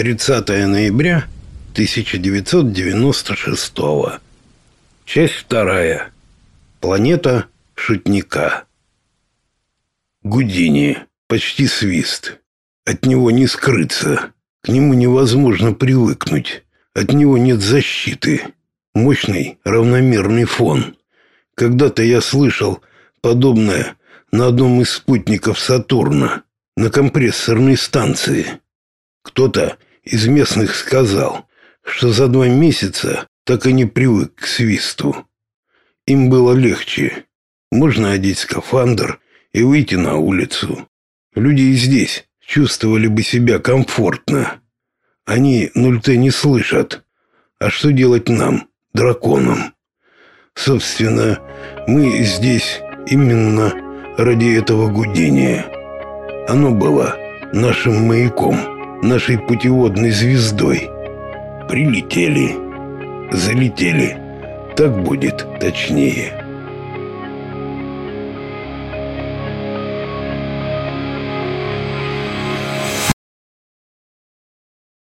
30 ноября 1996 Часть вторая. Планета шутника. Гудини. Почти свист. От него не скрыться. К нему невозможно привыкнуть. От него нет защиты. Мощный равномерный фон. Когда-то я слышал подобное на одном из спутников Сатурна, на компрессорной станции. Кто-то из местных сказал, что за два месяца так и не привык к свисту. Им было легче. Можно одеть скафандр и выйти на улицу. Люди и здесь чувствовали бы себя комфортно. Они 0Т не слышат. А что делать нам, драконам? Собственно, мы здесь именно ради этого гудения. Оно было нашим маяком, нашей путеводной звездой. Прилетели, залетели. Так будет точнее.